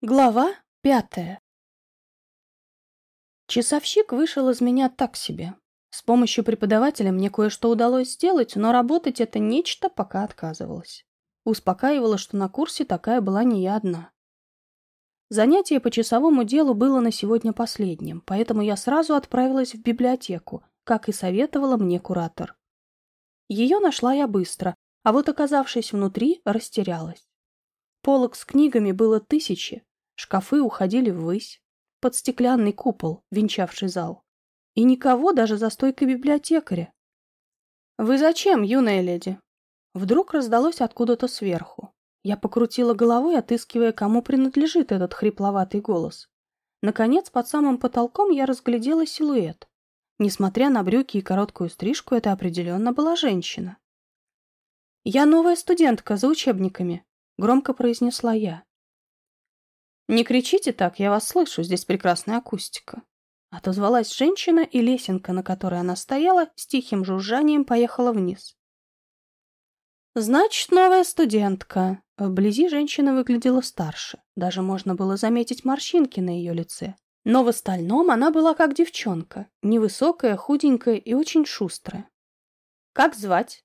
Глава пятая Часовщик вышел из меня так себе. С помощью преподавателя мне кое-что удалось сделать, но работать это нечто пока отказывалось. Успокаивало, что на курсе такая была не я одна. Занятие по часовому делу было на сегодня последним, поэтому я сразу отправилась в библиотеку, как и советовала мне куратор. Ее нашла я быстро, а вот оказавшись внутри, растерялась. Полок с книгами было тысячи, Шкафы уходили ввысь, под стеклянный купол, венчавший зал. И никого даже за стойкой библиотекаря. «Вы зачем, юная леди?» Вдруг раздалось откуда-то сверху. Я покрутила головой, отыскивая, кому принадлежит этот хрипловатый голос. Наконец, под самым потолком я разглядела силуэт. Несмотря на брюки и короткую стрижку, это определенно была женщина. «Я новая студентка за учебниками», — громко произнесла я. «Не кричите так, я вас слышу, здесь прекрасная акустика». Отозвалась женщина, и лесенка, на которой она стояла, с тихим жужжанием поехала вниз. «Значит, новая студентка». Вблизи женщина выглядела старше. Даже можно было заметить морщинки на ее лице. Но в остальном она была как девчонка. Невысокая, худенькая и очень шустрая. «Как звать?»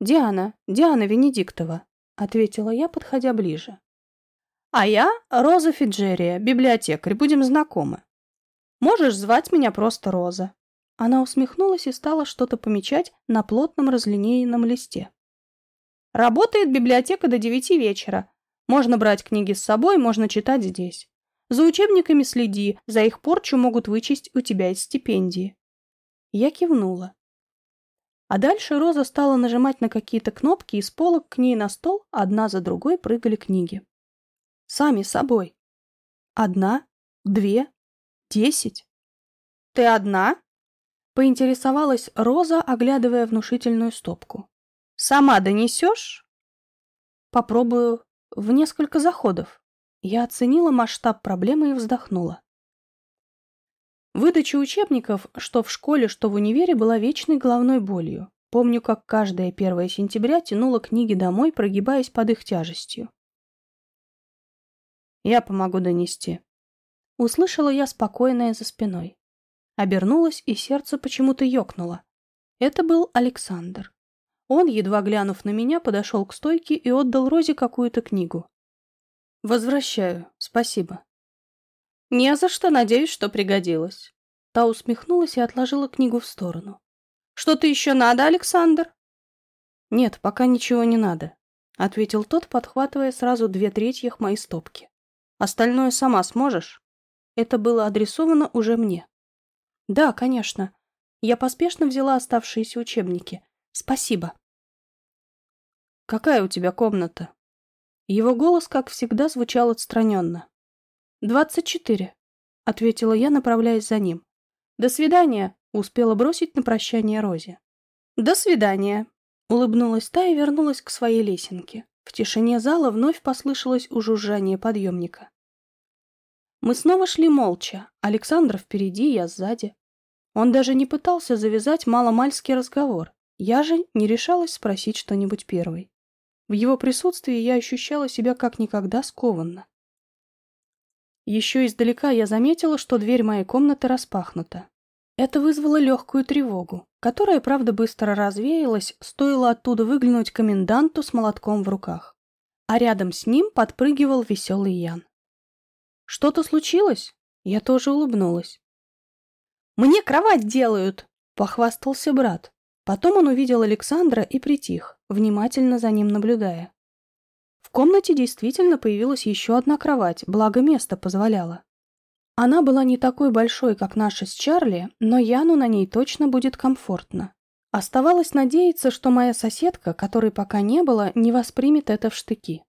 «Диана. Диана Венедиктова», — ответила я, подходя ближе. А я Роза Фиджерия, библиотекарь, будем знакомы. Можешь звать меня просто Роза. Она усмехнулась и стала что-то помечать на плотном разлинеянном листе. Работает библиотека до девяти вечера. Можно брать книги с собой, можно читать здесь. За учебниками следи, за их порчу могут вычесть у тебя из стипендии. Я кивнула. А дальше Роза стала нажимать на какие-то кнопки, и с полок к ней на стол одна за другой прыгали книги. Сами собой. Одна? Две? Десять? Ты одна? Поинтересовалась Роза, оглядывая внушительную стопку. Сама донесешь? Попробую в несколько заходов. Я оценила масштаб проблемы и вздохнула. Выдача учебников, что в школе, что в универе, была вечной головной болью. Помню, как каждое 1 сентября тянула книги домой, прогибаясь под их тяжестью. Я помогу донести. Услышала я спокойное за спиной. Обернулась, и сердце почему-то ёкнуло. Это был Александр. Он, едва глянув на меня, подошел к стойке и отдал Розе какую-то книгу. «Возвращаю. Спасибо». «Не за что, надеюсь, что пригодилось». Та усмехнулась и отложила книгу в сторону. «Что-то еще надо, Александр?» «Нет, пока ничего не надо», — ответил тот, подхватывая сразу две третьих моей стопки. Остальное сама сможешь? Это было адресовано уже мне. Да, конечно. Я поспешно взяла оставшиеся учебники. Спасибо. Какая у тебя комната? Его голос, как всегда, звучал отстраненно. «Двадцать четыре», — ответила я, направляясь за ним. «До свидания», — успела бросить на прощание Розе. «До свидания», — улыбнулась та и вернулась к своей лесенке. В тишине зала вновь послышалось ужужжание подъемника. Мы снова шли молча. Александр впереди, я сзади. Он даже не пытался завязать маломальский разговор. Я же не решалась спросить что-нибудь первой. В его присутствии я ощущала себя как никогда скованно. Еще издалека я заметила, что дверь моей комнаты распахнута. Это вызвало легкую тревогу, которая, правда, быстро развеялась, стоило оттуда выглянуть коменданту с молотком в руках. А рядом с ним подпрыгивал веселый Ян. «Что-то случилось?» Я тоже улыбнулась. «Мне кровать делают!» — похвастался брат. Потом он увидел Александра и притих, внимательно за ним наблюдая. В комнате действительно появилась еще одна кровать, благо место позволяло. Она была не такой большой, как наша с Чарли, но Яну на ней точно будет комфортно. Оставалось надеяться, что моя соседка, которой пока не было, не воспримет это в штыки.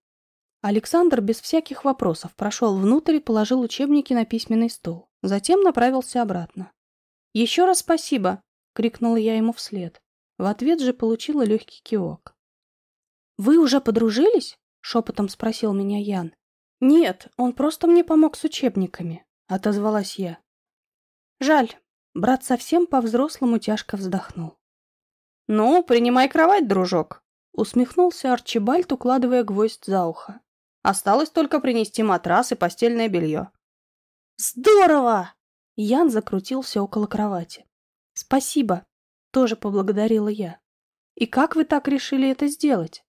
Александр без всяких вопросов прошел внутрь и положил учебники на письменный стол. Затем направился обратно. «Еще раз спасибо!» — крикнула я ему вслед. В ответ же получила легкий кивок. «Вы уже подружились?» — шепотом спросил меня Ян. «Нет, он просто мне помог с учебниками», — отозвалась я. «Жаль». Брат совсем по-взрослому тяжко вздохнул. «Ну, принимай кровать, дружок», — усмехнулся Арчибальд, укладывая гвоздь за ухо. Осталось только принести матрас и постельное белье. Здорово! Ян закрутился около кровати. Спасибо, тоже поблагодарила я. И как вы так решили это сделать?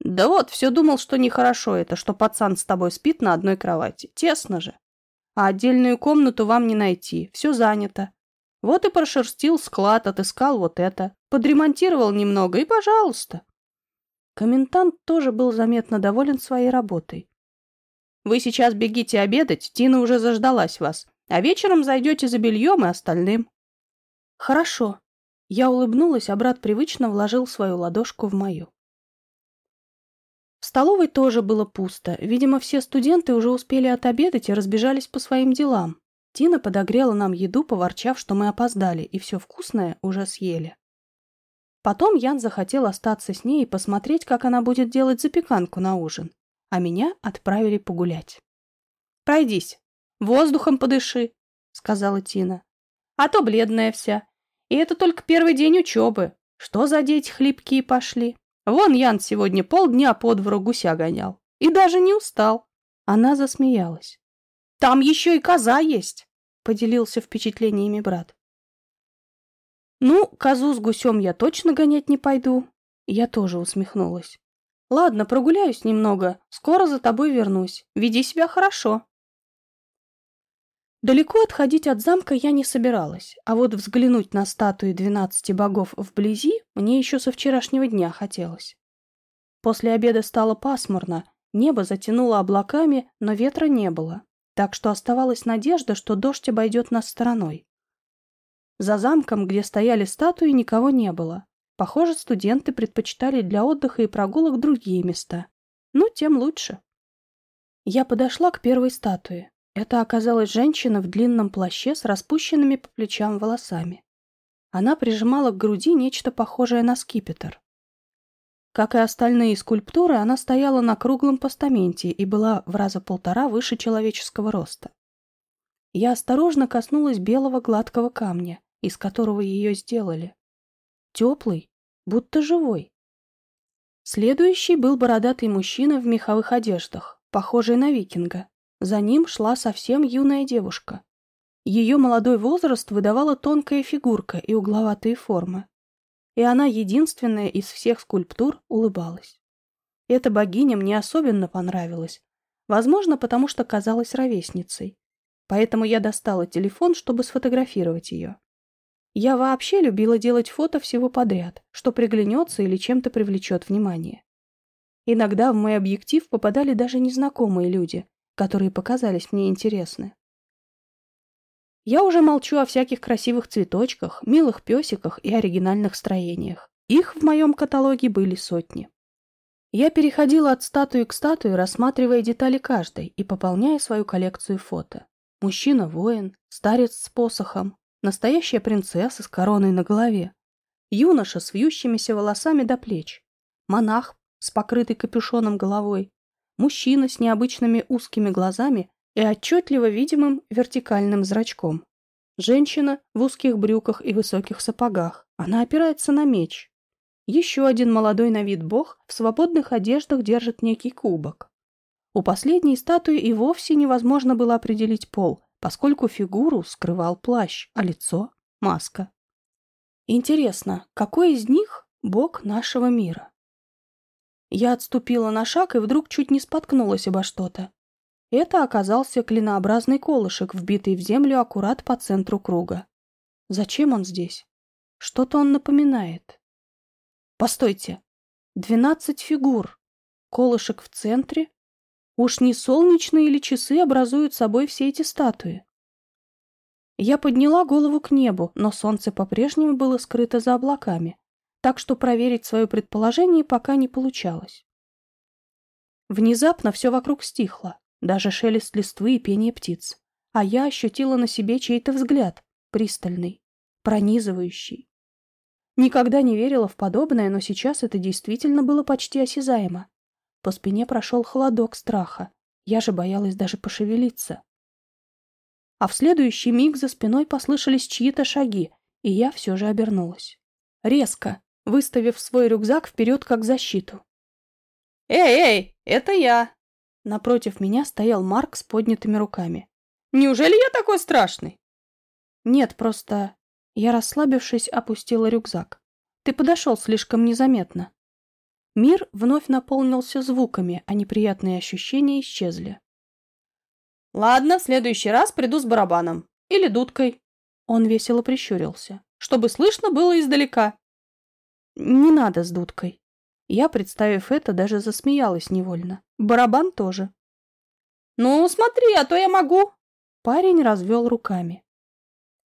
Да вот, все думал, что нехорошо это, что пацан с тобой спит на одной кровати. Тесно же. А отдельную комнату вам не найти, все занято. Вот и прошерстил склад, отыскал вот это, подремонтировал немного и пожалуйста. Комендант тоже был заметно доволен своей работой. Вы сейчас бегите обедать, Тина уже заждалась вас, а вечером зайдете за бельем и остальным. Хорошо. Я улыбнулась, а брат привычно вложил свою ладошку в мою. Столовой тоже было пусто. Видимо, все студенты уже успели отобедать и разбежались по своим делам. Тина подогрела нам еду, поворчав, что мы опоздали, и все вкусное уже съели. Потом Ян захотел остаться с ней и посмотреть, как она будет делать запеканку на ужин, а меня отправили погулять. «Пройдись, воздухом подыши», — сказала Тина. «А то бледная вся. И это только первый день учебы. Что за дети хлипкие пошли?» Вон Ян сегодня полдня по двору гуся гонял. И даже не устал. Она засмеялась. Там еще и коза есть, поделился впечатлениями брат. Ну, козу с гусем я точно гонять не пойду. Я тоже усмехнулась. Ладно, прогуляюсь немного. Скоро за тобой вернусь. Веди себя хорошо. Далеко отходить от замка я не собиралась, а вот взглянуть на статуи двенадцати богов вблизи мне еще со вчерашнего дня хотелось. После обеда стало пасмурно, небо затянуло облаками, но ветра не было, так что оставалась надежда, что дождь обойдет нас стороной. За замком, где стояли статуи, никого не было. Похоже, студенты предпочитали для отдыха и прогулок другие места. Ну, тем лучше. Я подошла к первой статуе. Это оказалась женщина в длинном плаще с распущенными по плечам волосами. Она прижимала к груди нечто похожее на скипетр. Как и остальные скульптуры, она стояла на круглом постаменте и была в раза полтора выше человеческого роста. Я осторожно коснулась белого гладкого камня, из которого ее сделали. Теплый, будто живой. Следующий был бородатый мужчина в меховых одеждах, похожий на викинга. За ним шла совсем юная девушка. Ее молодой возраст выдавала тонкая фигурка и угловатые формы. И она единственная из всех скульптур улыбалась. Эта богиня мне особенно понравилась. Возможно, потому что казалась ровесницей. Поэтому я достала телефон, чтобы сфотографировать ее. Я вообще любила делать фото всего подряд, что приглянется или чем-то привлечет внимание. Иногда в мой объектив попадали даже незнакомые люди, которые показались мне интересны. Я уже молчу о всяких красивых цветочках, милых песиках и оригинальных строениях. Их в моем каталоге были сотни. Я переходила от статуи к статуе, рассматривая детали каждой и пополняя свою коллекцию фото. Мужчина-воин, старец с посохом, настоящая принцесса с короной на голове, юноша с вьющимися волосами до плеч, монах с покрытой капюшоном головой, Мужчина с необычными узкими глазами и отчетливо видимым вертикальным зрачком. Женщина в узких брюках и высоких сапогах. Она опирается на меч. Еще один молодой на вид бог в свободных одеждах держит некий кубок. У последней статуи и вовсе невозможно было определить пол, поскольку фигуру скрывал плащ, а лицо — маска. Интересно, какой из них бог нашего мира? Я отступила на шаг и вдруг чуть не споткнулась обо что-то. Это оказался клинообразный колышек, вбитый в землю аккурат по центру круга. Зачем он здесь? Что-то он напоминает. Постойте. Двенадцать фигур. Колышек в центре. Уж не солнечные или часы образуют собой все эти статуи? Я подняла голову к небу, но солнце по-прежнему было скрыто за облаками так что проверить свое предположение пока не получалось. Внезапно все вокруг стихло, даже шелест листвы и пение птиц, а я ощутила на себе чей-то взгляд, пристальный, пронизывающий. Никогда не верила в подобное, но сейчас это действительно было почти осязаемо. По спине прошел холодок страха, я же боялась даже пошевелиться. А в следующий миг за спиной послышались чьи-то шаги, и я все же обернулась. Резко, выставив свой рюкзак вперед как защиту. «Эй, эй, Это я. Напротив меня стоял Марк с поднятыми руками. Неужели я такой страшный? Нет, просто... Я, расслабившись, опустила рюкзак. Ты подошел слишком незаметно. Мир вновь наполнился звуками, а неприятные ощущения исчезли. Ладно, в следующий раз приду с барабаном. Или дудкой. Он весело прищурился. Чтобы слышно было издалека. Не надо с дудкой. Я, представив это, даже засмеялась невольно. Барабан тоже. Ну, смотри, а то я могу. Парень развел руками.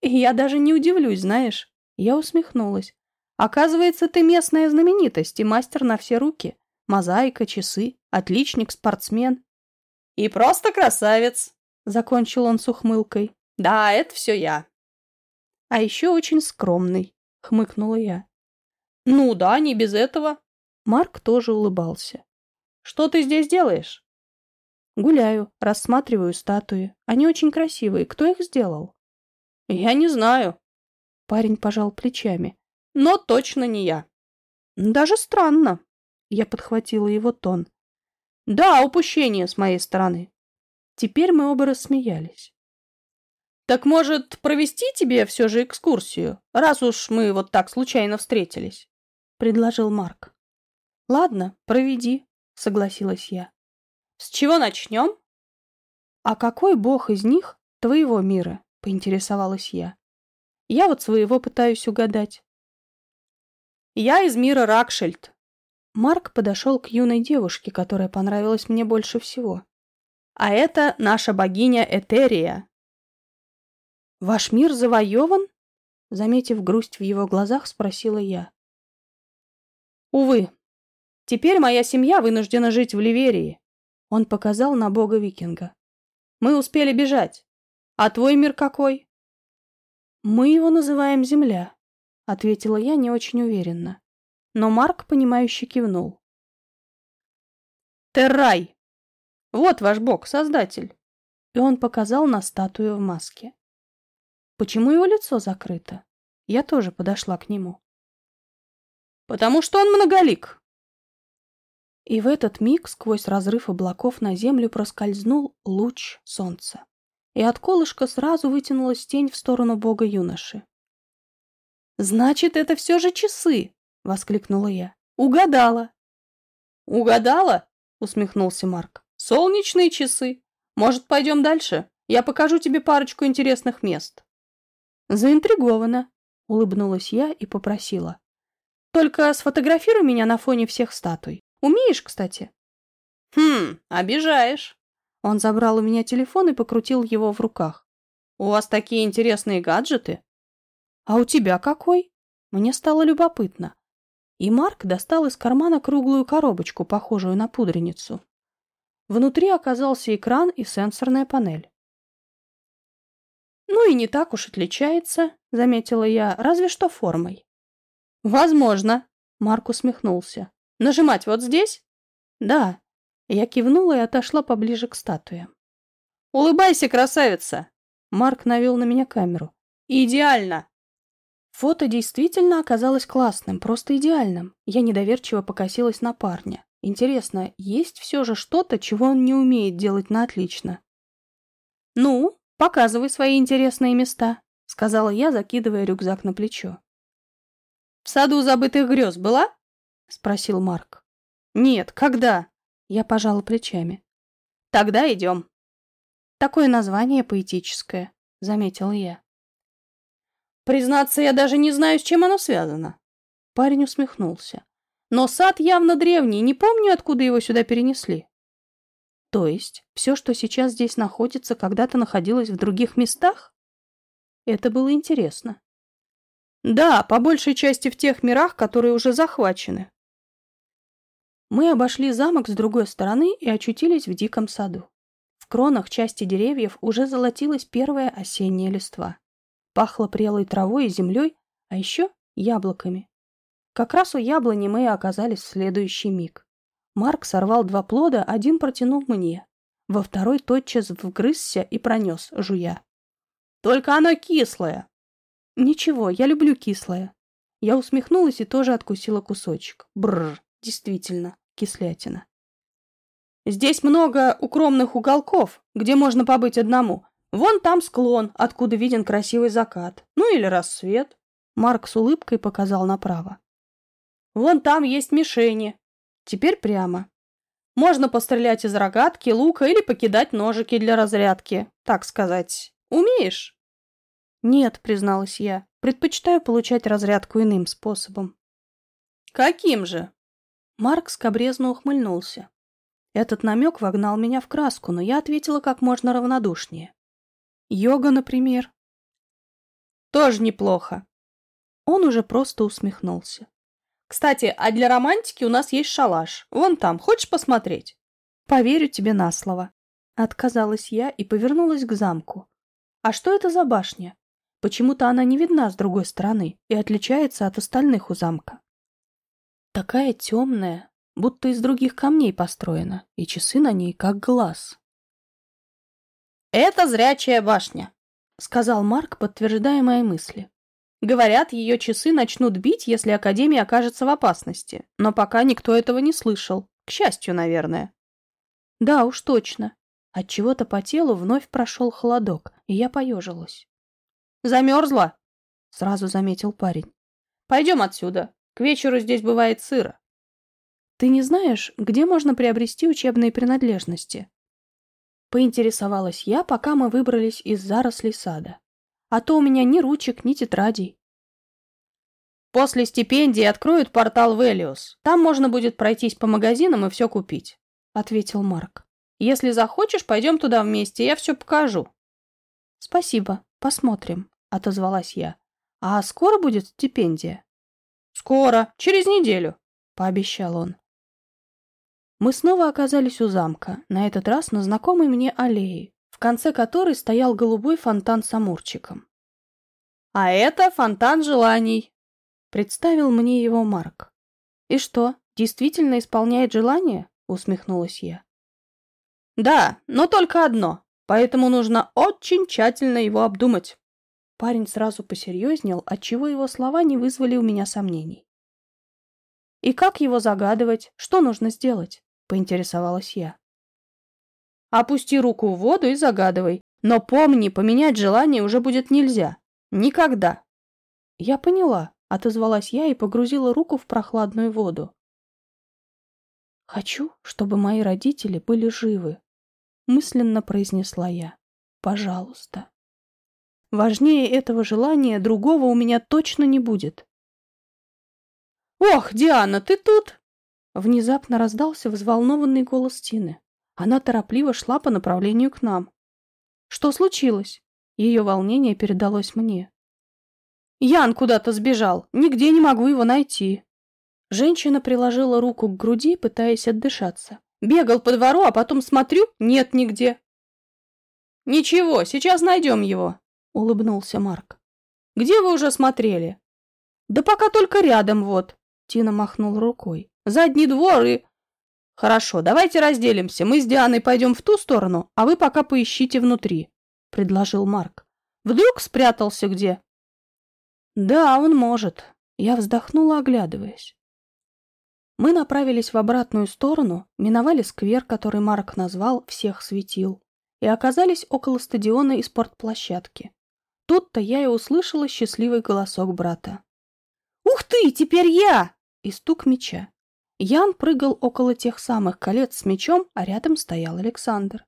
Я даже не удивлюсь, знаешь. Я усмехнулась. Оказывается, ты местная знаменитость и мастер на все руки. Мозаика, часы, отличник, спортсмен. И просто красавец, закончил он с ухмылкой. Да, это все я. А еще очень скромный, хмыкнула я. Ну да, не без этого. Марк тоже улыбался. Что ты здесь делаешь? Гуляю, рассматриваю статуи. Они очень красивые. Кто их сделал? Я не знаю. Парень пожал плечами. Но точно не я. Даже странно. Я подхватила его тон. Да, упущение с моей стороны. Теперь мы оба рассмеялись. Так может, провести тебе все же экскурсию, раз уж мы вот так случайно встретились? Предложил Марк. Ладно, проведи, согласилась я. С чего начнем? А какой бог из них твоего мира? Поинтересовалась я. Я вот своего пытаюсь угадать. Я из мира Ракшельд. Марк подошел к юной девушке, которая понравилась мне больше всего. А это наша богиня Этерия. Ваш мир завоеван? Заметив грусть в его глазах, спросила я. Увы, теперь моя семья вынуждена жить в Ливерии. Он показал на бога викинга. Мы успели бежать. А твой мир какой? Мы его называем Земля, ответила я не очень уверенно. Но Марк, понимающе кивнул. Террай! Вот ваш бог, создатель. И он показал на статую в маске. Почему его лицо закрыто? Я тоже подошла к нему. Потому что он многолик, и в этот миг сквозь разрыв облаков на землю проскользнул луч солнца. И от колышка сразу вытянулась тень в сторону бога юноши. «Значит, это все же часы!» — воскликнула я. «Угадала!» «Угадала?» — усмехнулся Марк. «Солнечные часы. Может, пойдем дальше? Я покажу тебе парочку интересных мест». «Заинтригована», — улыбнулась я и попросила. «Только сфотографируй меня на фоне всех статуй». Умеешь, кстати?» «Хм, обижаешь». Он забрал у меня телефон и покрутил его в руках. «У вас такие интересные гаджеты?» «А у тебя какой?» Мне стало любопытно. И Марк достал из кармана круглую коробочку, похожую на пудреницу. Внутри оказался экран и сенсорная панель. «Ну и не так уж отличается», — заметила я, — «разве что формой». «Возможно», — Марк усмехнулся. Нажимать вот здесь? Да. Я кивнула и отошла поближе к статуе. Улыбайся, красавица! Марк навел на меня камеру. Идеально! Фото действительно оказалось классным, просто идеальным. Я недоверчиво покосилась на парня. Интересно, есть все же что-то, чего он не умеет делать на отлично? «Ну, показывай свои интересные места», — сказала я, закидывая рюкзак на плечо. «В саду забытых грез была?» — спросил Марк. «Нет, когда?» Я пожала плечами. «Тогда идем». «Такое название поэтическое», — заметил я. «Признаться, я даже не знаю, с чем оно связано». Парень усмехнулся. «Но сад явно древний, не помню, откуда его сюда перенесли». «То есть, все, что сейчас здесь находится, когда-то находилось в других местах?» Это было интересно. «Да, по большей части в тех мирах, которые уже захвачены. Мы обошли замок с другой стороны и очутились в диком саду. В кронах части деревьев уже золотилась первая осенняя листва. Пахло прелой травой и землей, а еще яблоками. Как раз у яблони мы и оказались в следующий миг. Марк сорвал два плода, один протянул мне. Во второй тотчас вгрызся и пронес, жуя. «Только оно кислое!» «Ничего, я люблю кислое». Я усмехнулась и тоже откусила кусочек. Бррр, действительно кислятина. Здесь много укромных уголков, где можно побыть одному. Вон там склон, откуда виден красивый закат. Ну или рассвет. Марк с улыбкой показал направо. Вон там есть мишени. Теперь прямо. Можно пострелять из рогатки, лука или покидать ножики для разрядки, так сказать. Умеешь? Нет, призналась я. Предпочитаю получать разрядку иным способом. Каким же? Марк скобрезно ухмыльнулся. Этот намек вогнал меня в краску, но я ответила как можно равнодушнее. Йога, например. Тоже неплохо. Он уже просто усмехнулся. Кстати, а для романтики у нас есть шалаш. Вон там, хочешь посмотреть? Поверю тебе на слово. Отказалась я и повернулась к замку. А что это за башня? Почему-то она не видна с другой стороны и отличается от остальных у замка. Такая темная, будто из других камней построена, и часы на ней как глаз. «Это зрячая башня», — сказал Марк, подтверждая мои мысли. «Говорят, ее часы начнут бить, если Академия окажется в опасности, но пока никто этого не слышал. К счастью, наверное». «Да уж точно». От чего то по телу вновь прошел холодок, и я поежилась. «Замерзла?» — сразу заметил парень. «Пойдем отсюда. К вечеру здесь бывает сыро». Ты не знаешь, где можно приобрести учебные принадлежности? Поинтересовалась я, пока мы выбрались из зарослей сада. А то у меня ни ручек, ни тетрадей. После стипендии откроют портал Велиус. Там можно будет пройтись по магазинам и все купить, — ответил Марк. Если захочешь, пойдем туда вместе, я все покажу. Спасибо, посмотрим, — отозвалась я. А скоро будет стипендия? Скоро, через неделю, — пообещал он. Мы снова оказались у замка, на этот раз на знакомой мне аллее, в конце которой стоял голубой фонтан с амурчиком. «А это фонтан желаний», — представил мне его Марк. «И что, действительно исполняет желание?» — усмехнулась я. «Да, но только одно, поэтому нужно очень тщательно его обдумать». Парень сразу посерьезнел, отчего его слова не вызвали у меня сомнений. «И как его загадывать? Что нужно сделать?» — поинтересовалась я. «Опусти руку в воду и загадывай. Но помни, поменять желание уже будет нельзя. Никогда». «Я поняла», — отозвалась я и погрузила руку в прохладную воду. «Хочу, чтобы мои родители были живы», — мысленно произнесла я. «Пожалуйста». Важнее этого желания другого у меня точно не будет. «Ох, Диана, ты тут?» Внезапно раздался взволнованный голос Тины. Она торопливо шла по направлению к нам. Что случилось? Ее волнение передалось мне. Ян куда-то сбежал. Нигде не могу его найти. Женщина приложила руку к груди, пытаясь отдышаться. Бегал по двору, а потом смотрю, нет нигде. Ничего, сейчас найдем его, улыбнулся Марк. Где вы уже смотрели? Да пока только рядом вот. Тина махнул рукой. Задний двор и... Хорошо, давайте разделимся. Мы с Дианой пойдем в ту сторону, а вы пока поищите внутри, — предложил Марк. Вдруг спрятался где? Да, он может. Я вздохнула, оглядываясь. Мы направились в обратную сторону, миновали сквер, который Марк назвал «Всех светил», и оказались около стадиона и спортплощадки. Тут-то я и услышала счастливый голосок брата. «Ух ты, теперь я!» и стук меча. Ян прыгал около тех самых колец с мечом, а рядом стоял Александр.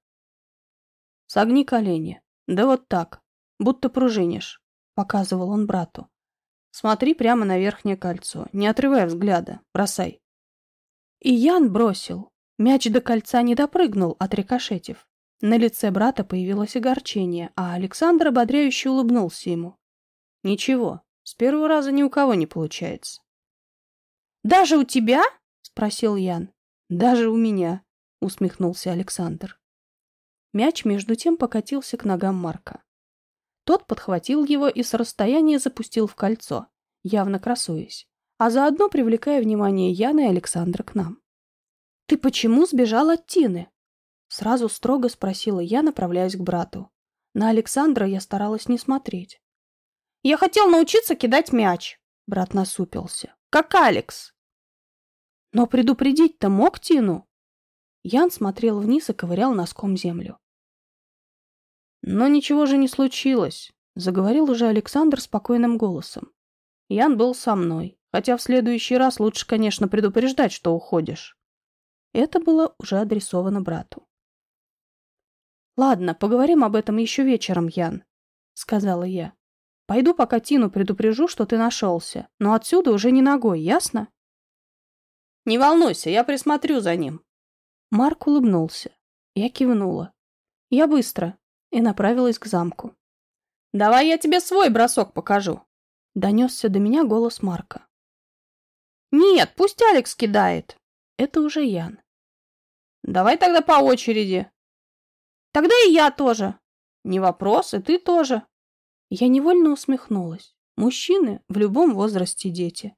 «Согни колени. Да вот так. Будто пружинишь», — показывал он брату. «Смотри прямо на верхнее кольцо, не отрывая взгляда. Бросай». И Ян бросил. Мяч до кольца не допрыгнул, отрикошетив. На лице брата появилось огорчение, а Александр ободряюще улыбнулся ему. «Ничего, с первого раза ни у кого не получается». «Даже у тебя?» спросил Ян. Даже у меня, усмехнулся Александр. Мяч между тем покатился к ногам Марка. Тот подхватил его и с расстояния запустил в кольцо, явно красуясь, а заодно привлекая внимание Яна и Александра к нам. «Ты почему сбежал от Тины?» Сразу строго спросила я, направляясь к брату. На Александра я старалась не смотреть. «Я хотел научиться кидать мяч», — брат насупился. «Как Алекс». Но предупредить-то мог Тину? Ян смотрел вниз и ковырял носком землю. «Но ничего же не случилось», — заговорил уже Александр спокойным голосом. «Ян был со мной, хотя в следующий раз лучше, конечно, предупреждать, что уходишь». Это было уже адресовано брату. «Ладно, поговорим об этом еще вечером, Ян», — сказала я. «Пойду пока Тину предупрежу, что ты нашелся, но отсюда уже не ногой, ясно?» «Не волнуйся, я присмотрю за ним». Марк улыбнулся. Я кивнула. «Я быстро», и направилась к замку. «Давай я тебе свой бросок покажу», — донесся до меня голос Марка. «Нет, пусть Алекс кидает». Это уже Ян. «Давай тогда по очереди». «Тогда и я тоже». «Не вопрос, и ты тоже». Я невольно усмехнулась. Мужчины в любом возрасте дети.